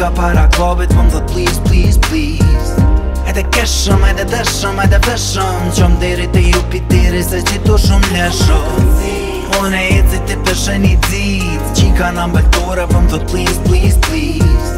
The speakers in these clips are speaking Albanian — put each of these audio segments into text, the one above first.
ka para kobit Më më dhët please, please, please E të keshëm, e të dëshëm, e të feshëm Qëm diri të jupi diri se që të shumë lesho O në e cë të të shën i dzit Qika në mbëktore, më më dhët please, please, please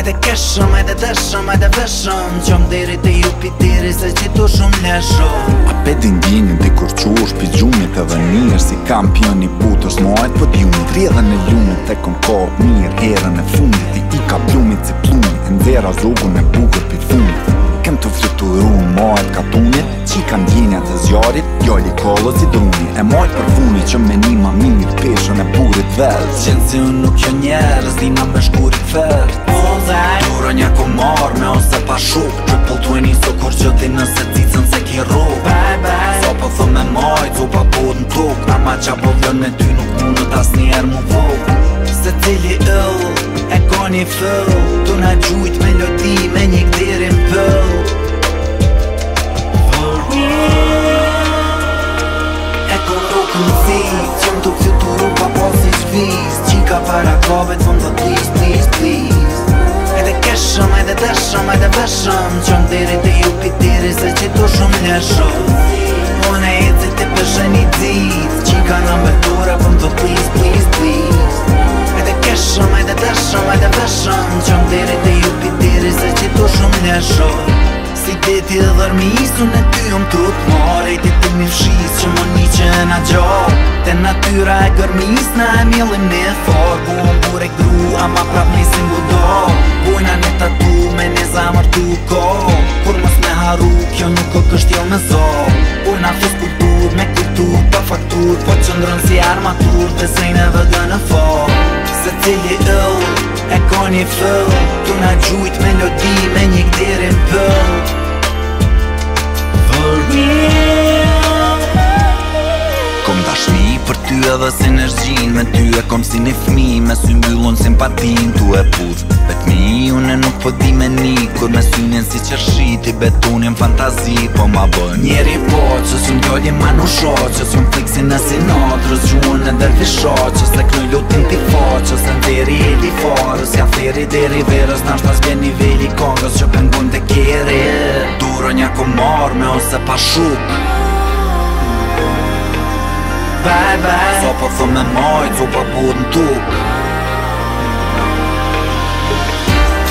E të keshëm, e të dëshëm, e të feshëm Qëm diri të jupi diri se që të shumë lesho A petin dinin të kërquo është për gjumit edhe njërë Si kampion i butës, mojt për po dhjumit Rjedhe në ljumit të kom kohët mirë Herën e fundit i ka plumit si plumit Ndera zogun e bugët për fumit Këm të frituru në majt ka tunit Qi kam djenja të zjarit Gjalli kolo si druni E majt për funi që me një maminit Peshën e burit vel Qenë si unë nuk jo njerë Zdi ma me shkurit fer Bonsai Turo një kumar me ose pa shuk Triple 20 su so kur që di nëse cicën se ki rrug Bye bye Sa so po thë me majt Zupa po të në tuk Ama qa po vjën me ty nuk mundë një fëllu Tu nga gjujt me lëti me një këderin pëllu E ku në tokë në zi Që më të fjo të rrë pa po si shviz Që ka para kovet më të tis, tis, please, E dhe keshëm, edhe dëshëm, edhe dhe vëshëm Që më dhere të ju pitiri se që të shumë lëshëm Më në e zi të pëshën i zi qika në më Do shumë në shorë Si ti ti dhërmisu në ty um të të mërë Ejti ti mi fshisë që më një që në gjorë Te natyra e gërmis në e milim në forë Bu më e këdru ama prap një singu do Bujna në tatu me një zamër të ko Kur mos me haru kjo nuk o kështjel me zo Bujna fës kultur me kultur pa faktur Po qëndrën si armatur Të sejnë e vëgë në forë Se cili ill e ka një fëll Tu na gjujt melodi me një këtirin pëll For me Kom dashmi për ty edhe si në shgjin Me ty e kom si një fmi Me sy mbyllon simpatin Tu e pudh Bet mi une nuk po di me një Kur me synjen si qërshi Ti betunin fantazi Po ma bën Njeri po që së më ma në shot Si në sinatrë zhjurën e ndër vishat Qës e kënë lutin t'i faqë Qës e ndëri e li farë Si a feri dhe riverës Nash t'as bje nivelli kongës Që pëngun dhe kjeri Durën një ku me ose pa shuk Bye bye So po thëm e majtë Su po bu në tuk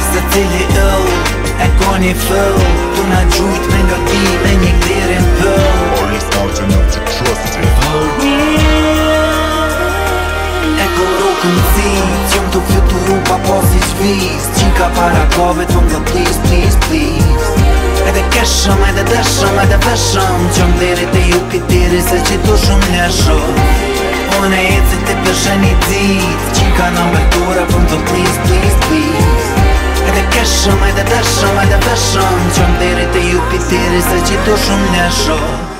Se t'ili ëllë E koni fëllë Tu në gjujtë me nga ti Me një këtë jam të fjuturu pa posi qviz Qika para kove të ngëm please, please, please Edhe keshëm, edhe dëshëm, edhe veshëm Qëm dheri të ju pitiri se që të shumë në shumë Unë e jetë si të pëshën i dit Qika në mërtura për të please, please, please Edhe keshëm, edhe dëshëm, edhe veshëm Qëm dheri të ju pitiri se që të shumë në shumë